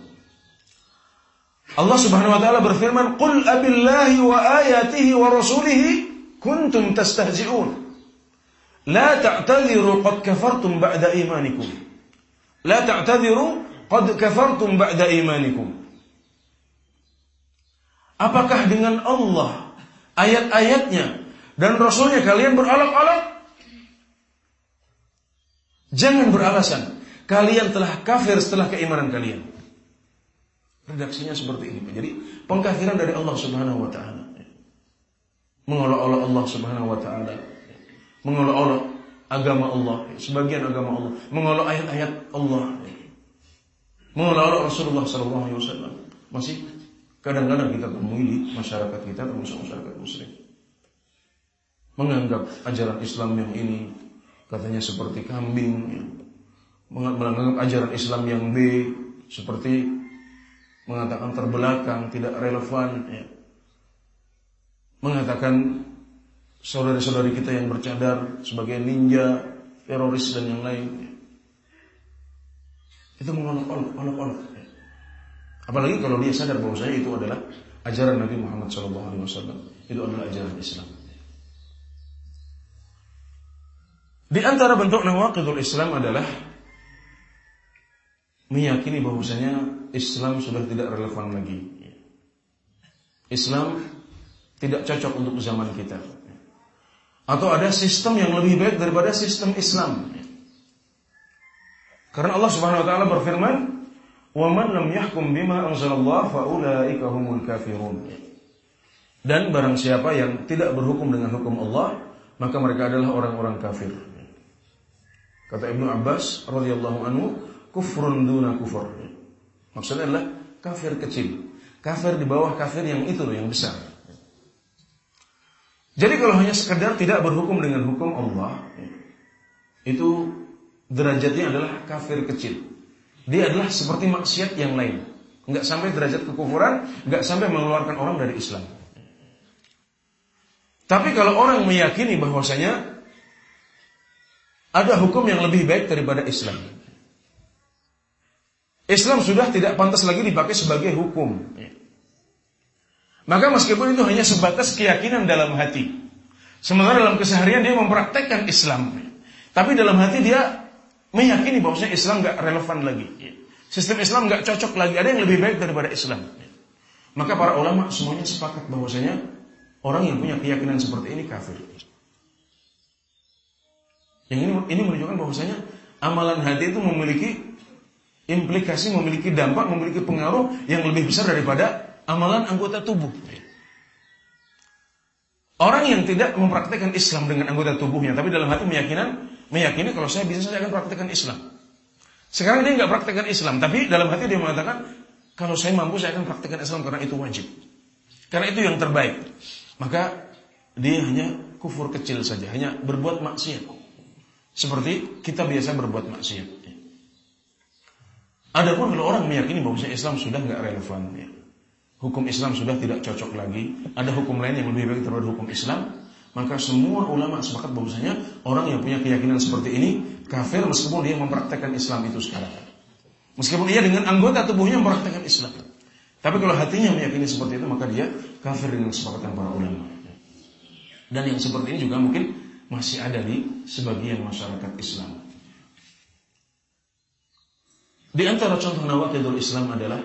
Allah Subhanahu wa taala berfirman, "Qul abillahi wa ayatihi wa rasulihi kuntum tastahzi'un." La ta'tadhiru qad kafartum ba'da imanikum. La ta'tadhiru qad kafartum ba'da imanikum. Apakah dengan Allah, ayat-ayatnya dan rasulnya kalian beralak-alak? Jangan beralasan kalian telah kafir setelah keimanan kalian. Redaksinya seperti ini. Jadi pengkafiran dari Allah Subhanahu wa taala. Mengolok-olok Allah Subhanahu wa taala. Mengolok-olok agama Allah, sebagian agama Allah, mengolok ayat-ayat Allah. Mengolok-olok Rasulullah sallallahu alaihi wasallam. Masih kadang-kadang kita temui di masyarakat kita termasuk masyarakat muslim. Menganggap ajaran Islam yang ini katanya seperti kambing, ya. menganggap ajaran Islam yang B, seperti mengatakan terbelakang, tidak relevan, ya. mengatakan saudari-saudari kita yang bercadar sebagai ninja, teroris dan yang lain. Ya. Itu mengolok-olok, ya. Apalagi kalau dia sadar bahwa saya itu adalah ajaran Nabi Muhammad SAW. Itu adalah ajaran Islam. Di antara bentuk nawaqidul Islam adalah meyakini bahwasanya Islam sudah tidak relevan lagi. Islam tidak cocok untuk zaman kita. Atau ada sistem yang lebih baik daripada sistem Islam. Karena Allah Subhanahu wa taala berfirman, "Wa man lam yahkum bima anzalallah fa ulaika humul kafirun." Dan barang siapa yang tidak berhukum dengan hukum Allah, maka mereka adalah orang-orang kafir. Kata Ibnu Abbas radhiyallahu anhu, kufrun duna kufur. Maksudnya adalah kafir kecil. Kafir di bawah kafir yang itu loh yang besar. Jadi kalau hanya sekedar tidak berhukum dengan hukum Allah, itu derajatnya adalah kafir kecil. Dia adalah seperti maksiat yang lain. Enggak sampai derajat kekufuran, enggak sampai mengeluarkan orang dari Islam. Tapi kalau orang meyakini bahwasanya ada hukum yang lebih baik daripada Islam. Islam sudah tidak pantas lagi dipakai sebagai hukum. Maka meskipun itu hanya sebatas keyakinan dalam hati. Sementara dalam keseharian dia mempraktekkan Islam. Tapi dalam hati dia meyakini bahwasanya Islam nggak relevan lagi. Sistem Islam nggak cocok lagi. Ada yang lebih baik daripada Islam. Maka para ulama semuanya sepakat bahwasanya orang yang punya keyakinan seperti ini kafir. Yang ini ini menunjukkan bahwasanya amalan hati itu memiliki implikasi, memiliki dampak, memiliki pengaruh yang lebih besar daripada amalan anggota tubuh. Orang yang tidak mempraktekkan Islam dengan anggota tubuhnya, tapi dalam hati meyakinan, meyakini kalau saya bisa saya akan praktekkan Islam. Sekarang dia nggak praktekkan Islam, tapi dalam hati dia mengatakan kalau saya mampu saya akan praktekkan Islam karena itu wajib. Karena itu yang terbaik. Maka dia hanya kufur kecil saja, hanya berbuat maksiat. Seperti kita biasa berbuat maksiat. Adapun kalau orang meyakini bahwa Islam sudah nggak relevan, ya. hukum Islam sudah tidak cocok lagi, ada hukum lain yang lebih baik daripada hukum Islam, maka semua ulama sepakat bahwasanya orang yang punya keyakinan seperti ini kafir meskipun dia mempraktekkan Islam itu sekarang. Meskipun dia dengan anggota tubuhnya mempraktekkan Islam. Tapi kalau hatinya meyakini seperti itu maka dia kafir dengan kesepakatan para ulama. Dan yang seperti ini juga mungkin masih ada di sebagian masyarakat Islam. Di antara contoh nawakidul Islam adalah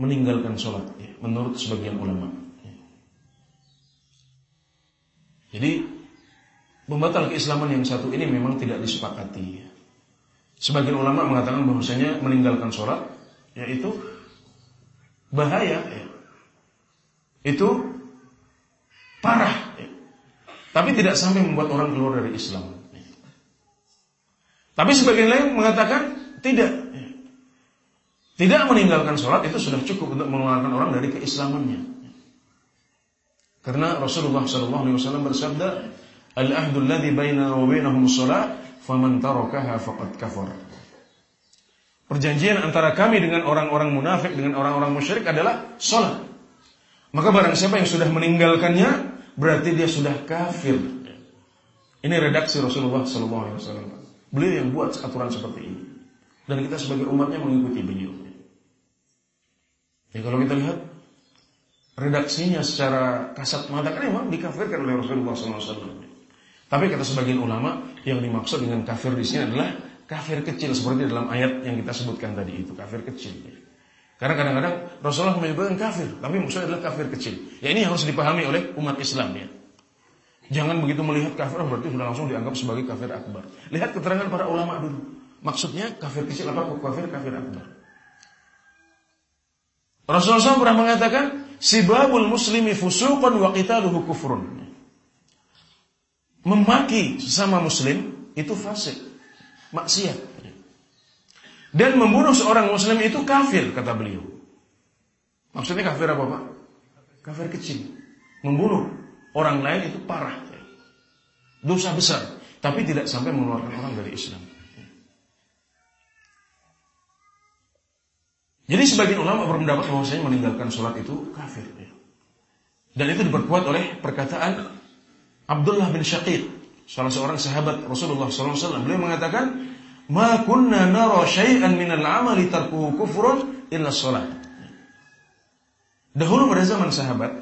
meninggalkan sholat, ya, menurut sebagian ulama. Jadi pembatal keislaman yang satu ini memang tidak disepakati. Sebagian ulama mengatakan bahwasanya meninggalkan sholat yaitu bahaya. Ya. Itu parah. Tapi tidak sampai membuat orang keluar dari Islam. Tapi sebagian lain mengatakan tidak. Tidak meninggalkan sholat itu sudah cukup untuk mengeluarkan orang dari keislamannya. Karena Rasulullah SAW bersabda, Al-ahdul ladhi baina wa bainahum sholat, faman tarakaha faqad kafar. Perjanjian antara kami dengan orang-orang munafik, dengan orang-orang musyrik adalah sholat. Maka barang siapa yang sudah meninggalkannya berarti dia sudah kafir. Ini redaksi Rasulullah SAW. Beliau yang buat aturan seperti ini. Dan kita sebagai umatnya mengikuti beliau. Ya kalau kita lihat redaksinya secara kasat mata kan memang dikafirkan oleh Rasulullah SAW. Tapi kata sebagian ulama yang dimaksud dengan kafir di sini adalah kafir kecil seperti dalam ayat yang kita sebutkan tadi itu kafir kecil. Karena kadang-kadang Rasulullah menyebutkan kafir, tapi maksudnya adalah kafir kecil. Ya ini harus dipahami oleh umat Islam ya. Jangan begitu melihat kafir berarti sudah langsung dianggap sebagai kafir akbar. Lihat keterangan para ulama dulu. Maksudnya kafir kecil apa kafir kafir akbar. Rasulullah SAW pernah mengatakan, Sibabul muslimi fusuqan wa qitaluhu kufrun. Memaki sesama muslim itu fasik, maksiat. Dan membunuh seorang muslim itu kafir, kata beliau. Maksudnya kafir apa Pak? Kafir kecil. Membunuh orang lain itu parah. Dosa besar, tapi tidak sampai mengeluarkan orang dari Islam. Jadi sebagian ulama berpendapat bahwasanya meninggalkan sholat itu kafir. Dan itu diperkuat oleh perkataan Abdullah bin Syaqiq, salah seorang sahabat Rasulullah SAW. Beliau mengatakan, "Ma kunna nara syai'an minal amali tarkuhu kufrun illa sholat." Dahulu pada zaman sahabat,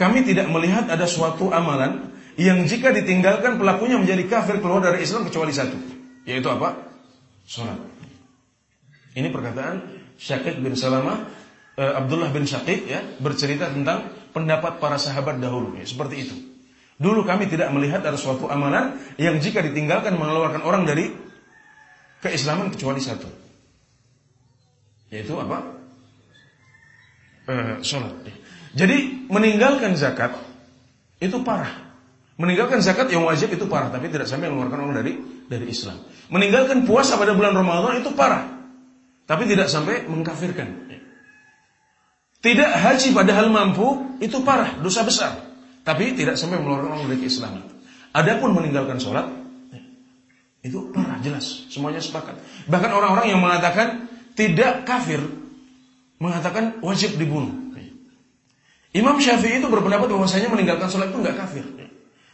kami tidak melihat ada suatu amalan yang jika ditinggalkan pelakunya menjadi kafir keluar dari Islam kecuali satu, yaitu apa? Sholat. Ini perkataan Syakik bin Salamah uh, Abdullah bin Syakik ya bercerita tentang pendapat para sahabat dahulu ya, seperti itu. Dulu kami tidak melihat ada suatu amalan yang jika ditinggalkan mengeluarkan orang dari keislaman kecuali satu. Yaitu apa? Uh, sholat. Jadi meninggalkan zakat itu parah. Meninggalkan zakat yang wajib itu parah, tapi tidak sampai mengeluarkan orang dari dari Islam. Meninggalkan puasa pada bulan Ramadan itu parah. Tapi tidak sampai mengkafirkan. Tidak haji padahal mampu, itu parah, dosa besar. Tapi tidak sampai mengeluarkan orang dari Islam. Adapun meninggalkan sholat, itu parah, jelas. Semuanya sepakat. Bahkan orang-orang yang mengatakan tidak kafir, mengatakan wajib dibunuh. Imam Syafi'i itu berpendapat bahwasanya meninggalkan sholat itu nggak kafir.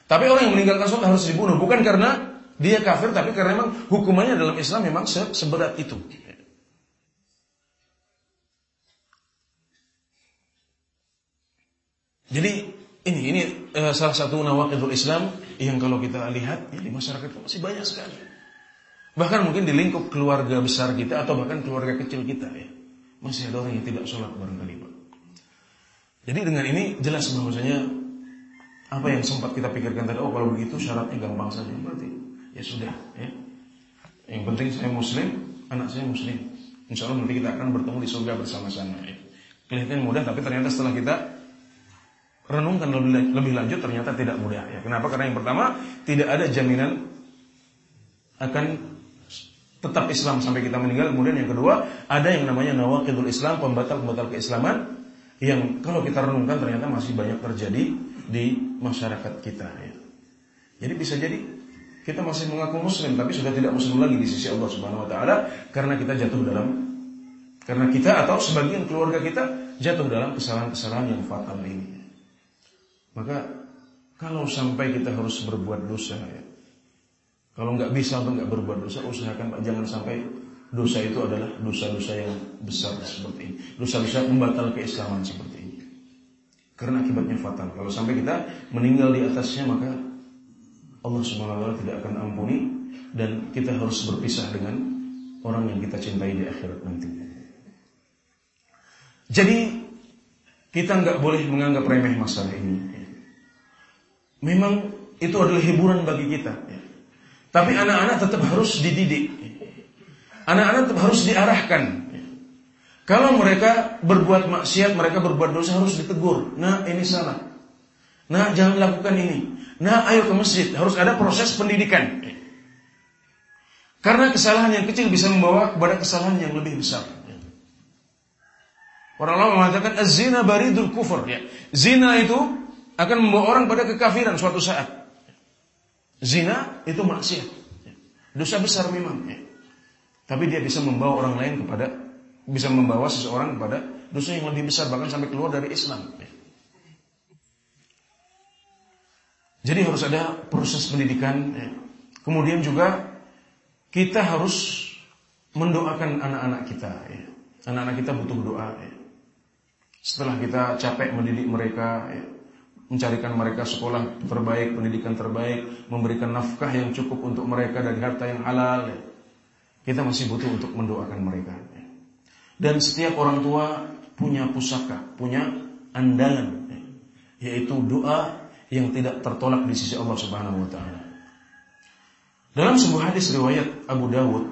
Tapi orang yang meninggalkan sholat harus dibunuh. Bukan karena dia kafir, tapi karena memang hukumannya dalam Islam memang seberat itu. Jadi ini ini uh, salah satu nawakidul Islam yang kalau kita lihat ya, di masyarakat itu masih banyak sekali. Bahkan mungkin di lingkup keluarga besar kita atau bahkan keluarga kecil kita ya. Masih ada orang yang tidak sholat barangkali Pak. Jadi dengan ini jelas bahwasanya apa yang sempat kita pikirkan tadi, oh kalau begitu syaratnya gampang saja berarti ya sudah ya. Yang penting saya muslim, anak saya muslim. Insya Allah nanti kita akan bertemu di surga bersama-sama ya. Kelihatannya mudah tapi ternyata setelah kita renungkan lebih, lanjut ternyata tidak mudah ya. Kenapa? Karena yang pertama tidak ada jaminan akan tetap Islam sampai kita meninggal. Kemudian yang kedua ada yang namanya nawakidul Islam, pembatal-pembatal keislaman yang kalau kita renungkan ternyata masih banyak terjadi di masyarakat kita ya. Jadi bisa jadi kita masih mengaku muslim tapi sudah tidak muslim lagi di sisi Allah Subhanahu wa taala karena kita jatuh dalam karena kita atau sebagian keluarga kita jatuh dalam kesalahan-kesalahan yang fatal ini. Maka kalau sampai kita harus berbuat dosa ya. Kalau nggak bisa untuk nggak berbuat dosa, usahakan Pak jangan sampai dosa itu adalah dosa-dosa yang besar seperti ini. Dosa-dosa membatal keislaman seperti ini. Karena akibatnya fatal. Kalau sampai kita meninggal di atasnya maka Allah SWT tidak akan ampuni dan kita harus berpisah dengan orang yang kita cintai di akhirat nanti. Jadi kita nggak boleh menganggap remeh masalah ini. Memang itu adalah hiburan bagi kita. Tapi anak-anak tetap harus dididik. Anak-anak tetap harus diarahkan. Kalau mereka berbuat maksiat, mereka berbuat dosa harus ditegur. Nah, ini salah. Nah, jangan lakukan ini. Nah, ayo ke masjid. Harus ada proses pendidikan. Karena kesalahan yang kecil bisa membawa kepada kesalahan yang lebih besar. Orang lama mengatakan az-zina baridul kufur ya. Zina itu akan membawa orang pada kekafiran suatu saat. Zina itu maksiat. Dosa besar memang. Ya. Tapi dia bisa membawa orang lain kepada bisa membawa seseorang kepada dosa yang lebih besar bahkan sampai keluar dari Islam. Ya. Jadi harus ada proses pendidikan. Ya. Kemudian juga kita harus mendoakan anak-anak kita. Ya. Anak-anak kita butuh doa. Ya. Setelah kita capek mendidik mereka, ya, mencarikan mereka sekolah terbaik, pendidikan terbaik, memberikan nafkah yang cukup untuk mereka dari harta yang halal. Kita masih butuh untuk mendoakan mereka. Dan setiap orang tua punya pusaka, punya andalan, yaitu doa yang tidak tertolak di sisi Allah Subhanahu wa taala. Dalam sebuah hadis riwayat Abu Dawud,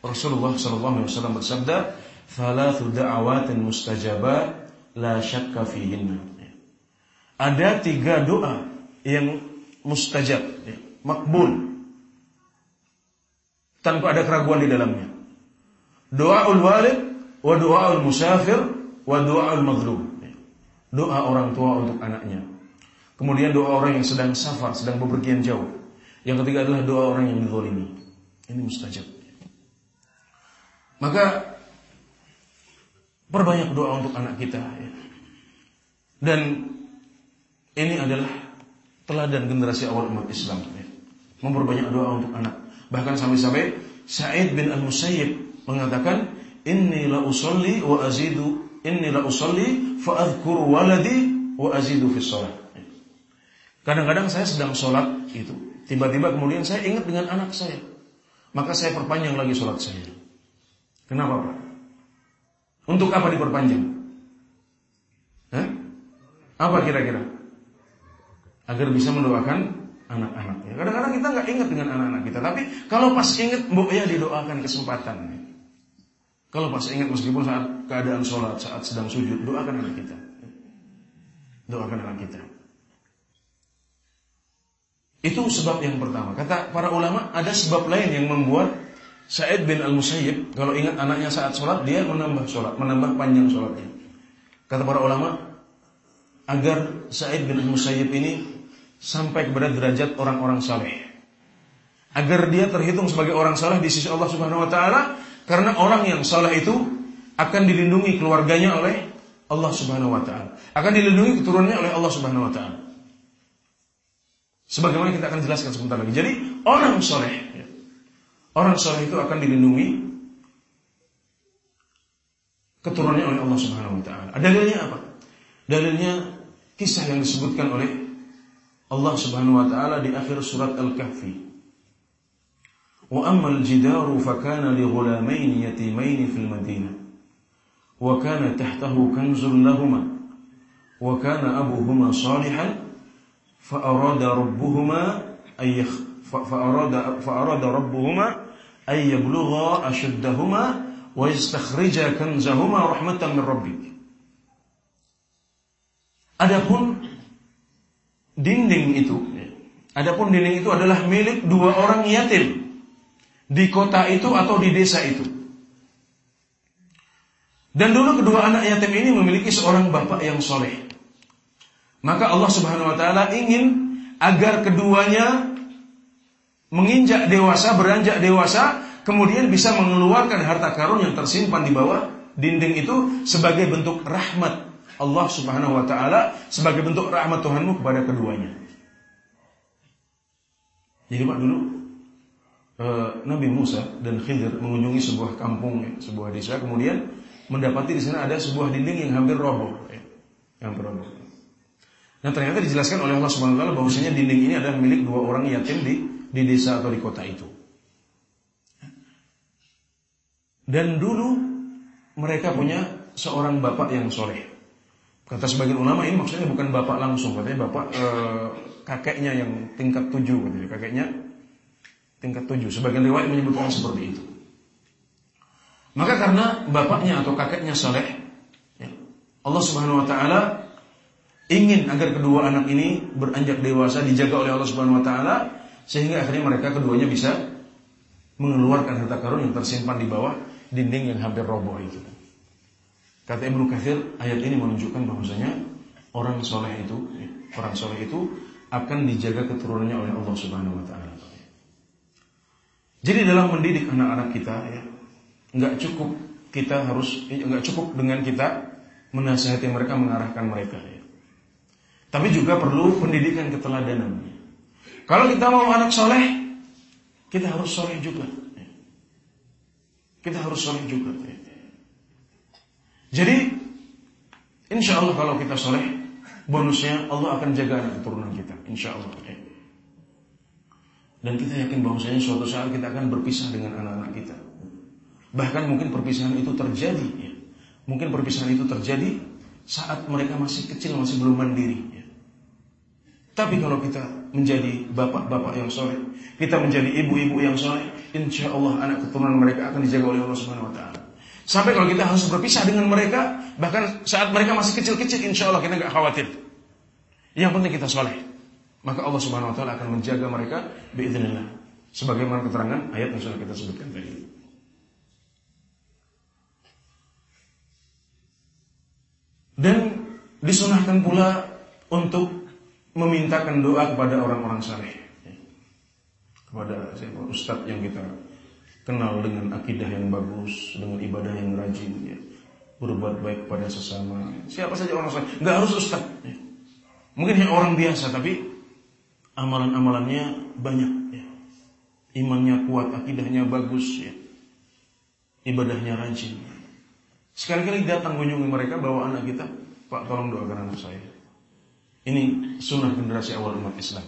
Rasulullah sallallahu alaihi wasallam bersabda, "Thalathu da'awatin mustajabat la syakka fihinna." Ada tiga doa yang mustajab, ya, makbul, tanpa ada keraguan di dalamnya. Doaul walid, wa doaul musafir, wa doaul maghlub. Ya. Doa orang tua untuk anaknya. Kemudian doa orang yang sedang safar, sedang bepergian jauh. Yang ketiga adalah doa orang yang dizalimi. Ini mustajab. Maka perbanyak doa untuk anak kita. Ya. Dan ini adalah teladan generasi awal umat Islam. Ya. Memperbanyak doa untuk anak. Bahkan sampai-sampai Sa'id bin Al-Musayyib mengatakan, Inni la usalli wa azidu, inni la usalli fa adhkur waladi wa azidu fi sholat. Kadang-kadang saya sedang sholat itu, tiba-tiba kemudian saya ingat dengan anak saya. Maka saya perpanjang lagi sholat saya. Kenapa Pak? Untuk apa diperpanjang? Hah? Apa kira-kira? Agar bisa mendoakan anak-anak. Ya, kadang-kadang kita nggak ingat dengan anak-anak kita, tapi kalau pas ingat, mbok ya didoakan kesempatan. Kalau pas ingat meskipun saat keadaan sholat, saat sedang sujud, doakan anak kita. Doakan anak kita. Itu sebab yang pertama. Kata para ulama, ada sebab lain yang membuat Sa'id bin Al-Musayyib kalau ingat anaknya saat sholat dia menambah sholat, menambah panjang sholatnya. Kata para ulama agar Sa'id bin Al-Musayyib ini sampai kepada derajat orang-orang saleh. Agar dia terhitung sebagai orang saleh di sisi Allah Subhanahu wa taala karena orang yang saleh itu akan dilindungi keluarganya oleh Allah Subhanahu wa taala. Akan dilindungi keturunannya oleh Allah Subhanahu wa taala. Sebagaimana kita akan jelaskan sebentar lagi. Jadi orang soleh, orang soleh itu akan dilindungi keturunannya oleh Allah Subhanahu Wa Taala. Dalilnya apa? Dalilnya kisah yang disebutkan oleh Allah Subhanahu Wa Taala di akhir surat Al-Kahfi. Wa ammal jidaru fakana li ghulamain yatimain fil Madinah. Wa kana tahtahu kanzun lahuma. Wa kana abuhuma salihan فأراد ربهما أن يخ فأراد فأراد ربهما أن يبلغا أشدهما ويستخرجا كنزهما رحمة من ربك. Adapun dinding itu, adapun dinding itu adalah milik dua orang yatim di kota itu atau di desa itu. Dan dulu kedua anak yatim ini memiliki seorang bapak yang soleh. Maka Allah Subhanahu wa taala ingin agar keduanya menginjak dewasa, beranjak dewasa, kemudian bisa mengeluarkan harta karun yang tersimpan di bawah dinding itu sebagai bentuk rahmat Allah Subhanahu wa taala, sebagai bentuk rahmat Tuhanmu kepada keduanya. Jadi Pak dulu eh, Nabi Musa dan Khidir mengunjungi sebuah kampung, ya, sebuah desa, kemudian mendapati di sana ada sebuah dinding yang hampir roboh, ya, yang roboh. Dan ternyata dijelaskan oleh Allah Subhanahu wa taala bahwasanya dinding ini adalah milik dua orang yatim di di desa atau di kota itu. Dan dulu mereka punya seorang bapak yang soleh. Kata sebagian ulama ini maksudnya bukan bapak langsung, katanya bapak e, kakeknya yang tingkat tujuh, katanya kakeknya tingkat tujuh. Sebagian riwayat menyebutkan seperti itu. Maka karena bapaknya atau kakeknya soleh, ya, Allah Subhanahu Wa Taala ingin agar kedua anak ini beranjak dewasa dijaga oleh Allah Subhanahu wa taala sehingga akhirnya mereka keduanya bisa mengeluarkan harta karun yang tersimpan di bawah dinding yang hampir roboh itu. Kata Ibnu Katsir, ayat ini menunjukkan bahwasanya orang soleh itu, orang soleh itu akan dijaga keturunannya oleh Allah Subhanahu wa taala. Jadi dalam mendidik anak-anak kita ya, nggak cukup kita harus nggak cukup dengan kita menasihati mereka, mengarahkan mereka ya. Tapi juga perlu pendidikan keteladanan. Kalau kita mau anak soleh, kita harus soleh juga. Kita harus soleh juga. Jadi, insya Allah kalau kita soleh, bonusnya Allah akan jaga anak keturunan kita. Insya Allah. Dan kita yakin bahwasanya suatu saat kita akan berpisah dengan anak-anak kita. Bahkan mungkin perpisahan itu terjadi. Ya. Mungkin perpisahan itu terjadi saat mereka masih kecil, masih belum mandiri. Ya. Tapi kalau kita menjadi bapak-bapak yang soleh, kita menjadi ibu-ibu yang soleh, insya Allah anak keturunan mereka akan dijaga oleh Allah Subhanahu Wa Taala. Sampai kalau kita harus berpisah dengan mereka, bahkan saat mereka masih kecil-kecil, insya Allah kita nggak khawatir. Yang penting kita soleh, maka Allah Subhanahu Wa Taala akan menjaga mereka biidznillah. Sebagaimana keterangan ayat yang sudah kita sebutkan tadi. Dan disunahkan pula untuk memintakan doa kepada orang-orang saleh. Kepada ustadz yang kita kenal dengan akidah yang bagus, dengan ibadah yang rajin, ya. berbuat baik kepada sesama. Siapa saja orang saleh, nggak harus ustadz. Ya. Mungkin hanya orang biasa, tapi amalan-amalannya banyak. Ya. Imannya kuat, akidahnya bagus, ya. ibadahnya rajin. Sekali-kali datang kunjungi mereka bawa anak kita, Pak tolong doakan anak saya. Ini sunnah generasi awal umat Islam.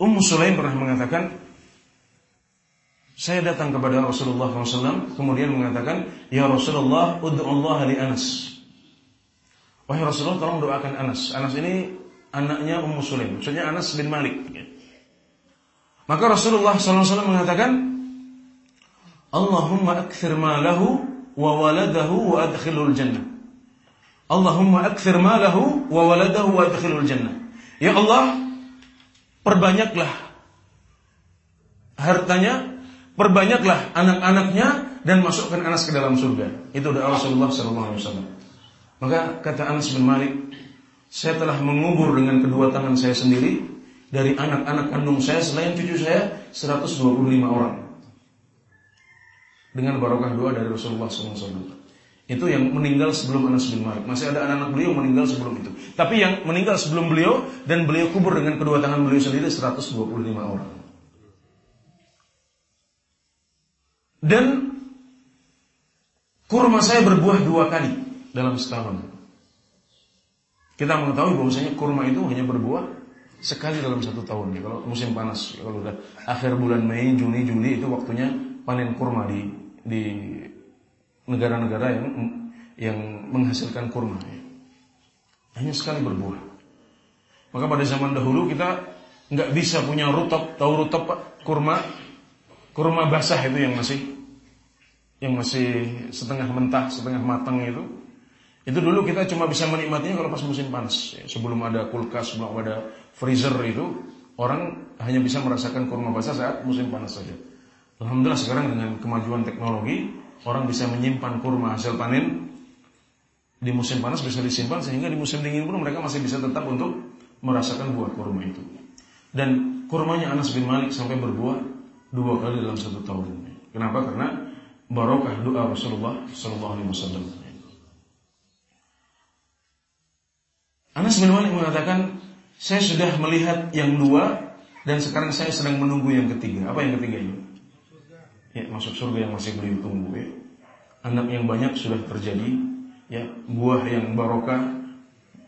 Ummu Sulaim pernah mengatakan, saya datang kepada Rasulullah SAW kemudian mengatakan, Ya Rasulullah, Allah li Anas. Wahai Rasulullah, tolong doakan Anas. Anas ini anaknya Ummu Sulaim, maksudnya Anas bin Malik. Maka Rasulullah SAW mengatakan, Allahumma akthir malahu wa waladahu wa adkhilul jannah. Allahumma akthir malahu wa waladahu wa adkhilul jannah. Ya Allah, perbanyaklah hartanya, perbanyaklah anak-anaknya dan masukkan Anas ke dalam surga. Itu doa Rasulullah SAW. Maka kata Anas bin Malik, saya telah mengubur dengan kedua tangan saya sendiri dari anak-anak kandung saya selain cucu saya 125 orang. Dengan barokah doa dari Rasulullah SAW. Itu yang meninggal sebelum Anas bin Malik. Masih ada anak-anak beliau meninggal sebelum itu. Tapi yang meninggal sebelum beliau dan beliau kubur dengan kedua tangan beliau sendiri 125 orang. Dan kurma saya berbuah dua kali dalam setahun. Kita mengetahui bahwasanya kurma itu hanya berbuah sekali dalam satu tahun. Kalau musim panas, kalau udah akhir bulan Mei, Juni, Juli itu waktunya panen kurma di di negara-negara yang yang menghasilkan kurma. Hanya sekali berbuah. Maka pada zaman dahulu kita nggak bisa punya rutop, tahu rutop? Kurma, kurma basah itu yang masih yang masih setengah mentah, setengah matang itu. Itu dulu kita cuma bisa menikmatinya kalau pas musim panas. Sebelum ada kulkas, sebelum ada freezer itu, orang hanya bisa merasakan kurma basah saat musim panas saja. Alhamdulillah sekarang dengan kemajuan teknologi, orang bisa menyimpan kurma hasil panen di musim panas bisa disimpan sehingga di musim dingin pun mereka masih bisa tetap untuk merasakan buah kurma itu. Dan kurmanya Anas bin Malik sampai berbuah dua kali dalam satu tahun. Kenapa? Karena barokah doa Rasulullah Sallallahu Alaihi Wasallam. Anas bin Malik mengatakan, saya sudah melihat yang dua dan sekarang saya sedang menunggu yang ketiga. Apa yang ketiga ini? ya, masuk surga yang masih beliau tunggu ya. Anak yang banyak sudah terjadi, ya buah yang barokah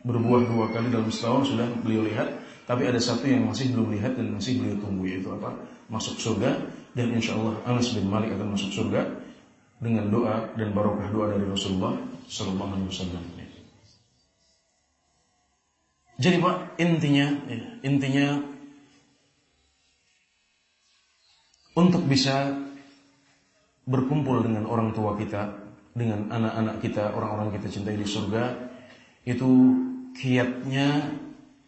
berbuah dua kali dalam setahun sudah beliau lihat, tapi ada satu yang masih belum lihat dan masih beliau tunggu yaitu apa? Masuk surga dan insya Allah Anas bin Malik akan masuk surga dengan doa dan barokah doa dari Rasulullah Sallallahu Alaihi Wasallam. Jadi pak intinya, ya, intinya untuk bisa berkumpul dengan orang tua kita, dengan anak-anak kita, orang-orang kita cintai di surga, itu kiatnya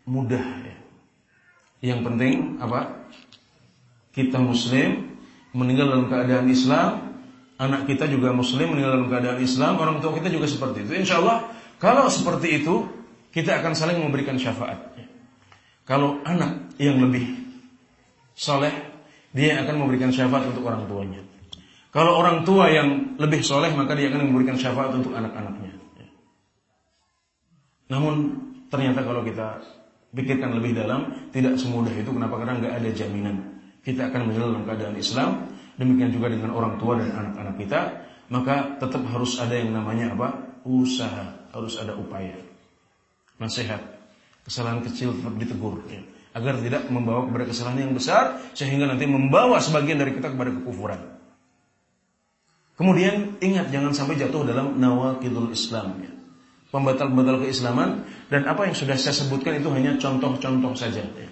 mudah ya. Yang penting apa? Kita muslim, meninggal dalam keadaan Islam, anak kita juga muslim, meninggal dalam keadaan Islam, orang tua kita juga seperti itu. Insya Allah, kalau seperti itu, kita akan saling memberikan syafaat. Kalau anak yang lebih soleh, dia akan memberikan syafaat untuk orang tuanya. Kalau orang tua yang lebih soleh maka dia akan memberikan syafaat untuk anak-anaknya. Namun ternyata kalau kita pikirkan lebih dalam tidak semudah itu. Kenapa? Karena nggak ada jaminan kita akan meninggal dalam keadaan Islam. Demikian juga dengan orang tua dan anak-anak kita. Maka tetap harus ada yang namanya apa? Usaha. Harus ada upaya. Nasihat. Kesalahan kecil tetap ditegur. Ya. Agar tidak membawa kepada kesalahan yang besar. Sehingga nanti membawa sebagian dari kita kepada kekufuran. Kemudian ingat jangan sampai jatuh dalam nawakidul Islam ya. Pembatal-pembatal keislaman dan apa yang sudah saya sebutkan itu hanya contoh-contoh saja ya.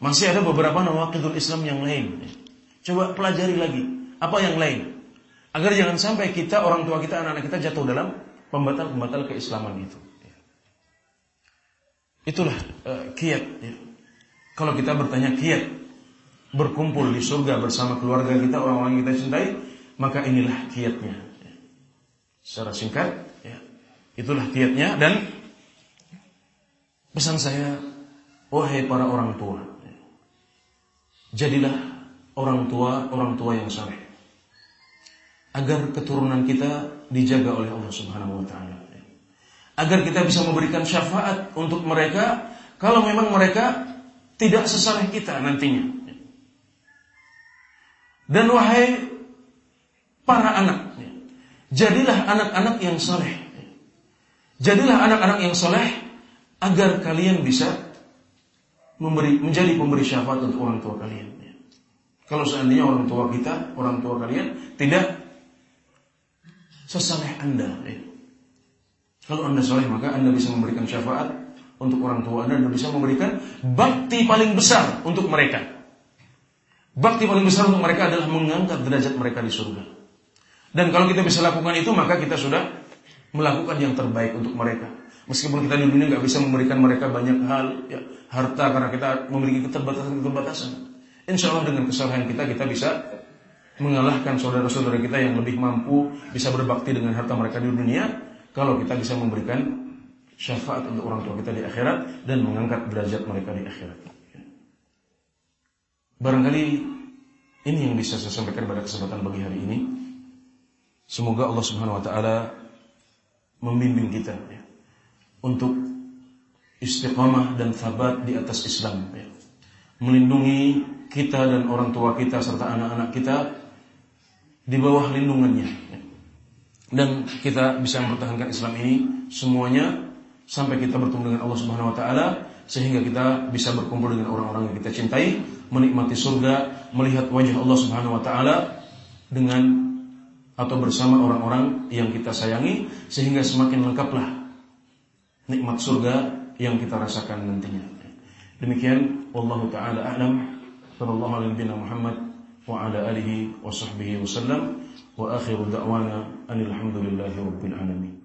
Masih ada beberapa nawakidul Islam yang lain. Coba pelajari lagi apa yang lain agar jangan sampai kita orang tua kita anak-anak kita jatuh dalam pembatal-pembatal keislaman itu. Itulah uh, kiat ya. Kalau kita bertanya kiat berkumpul di surga bersama keluarga kita orang-orang kita cintai maka inilah kiatnya. Secara singkat, ya, itulah kiatnya dan Pesan saya, wahai para orang tua, jadilah orang tua orang tua yang saleh agar keturunan kita dijaga oleh Allah Subhanahu wa taala. Agar kita bisa memberikan syafaat untuk mereka kalau memang mereka tidak sesaleh kita nantinya. Dan wahai para anak, jadilah anak-anak yang saleh. Jadilah anak-anak yang saleh agar kalian bisa memberi menjadi pemberi syafaat untuk orang tua kalian. Kalau seandainya orang tua kita, orang tua kalian tidak sesaleh Anda. Ya. Kalau Anda saleh maka Anda bisa memberikan syafaat untuk orang tua Anda dan bisa memberikan bakti paling besar untuk mereka. Bakti paling besar untuk mereka adalah mengangkat derajat mereka di surga. Dan kalau kita bisa lakukan itu maka kita sudah melakukan yang terbaik untuk mereka. Meskipun kita di dunia nggak bisa memberikan mereka banyak hal, ya, harta karena kita memiliki keterbatasan-keterbatasan. Insya Allah dengan kesalahan kita kita bisa mengalahkan saudara-saudara kita yang lebih mampu bisa berbakti dengan harta mereka di dunia kalau kita bisa memberikan syafaat untuk orang tua kita di akhirat dan mengangkat derajat mereka di akhirat. Barangkali ini yang bisa saya sampaikan pada kesempatan pagi hari ini. Semoga Allah Subhanahu wa taala membimbing kita ya, untuk istiqamah dan sabat di atas Islam ya. melindungi kita dan orang tua kita serta anak-anak kita di bawah lindungannya ya. dan kita bisa mempertahankan Islam ini semuanya sampai kita bertemu dengan Allah Subhanahu wa taala sehingga kita bisa berkumpul dengan orang-orang yang kita cintai menikmati surga melihat wajah Allah Subhanahu wa taala dengan atau bersama orang-orang yang kita sayangi sehingga semakin lengkaplah nikmat surga yang kita rasakan nantinya. Demikian wallahu taala a'lam. Sallallahu alaihi Muhammad wa ala alihi wa sahbihi wasallam wa akhiru da'wana anil hamdulillahi rabbil alamin.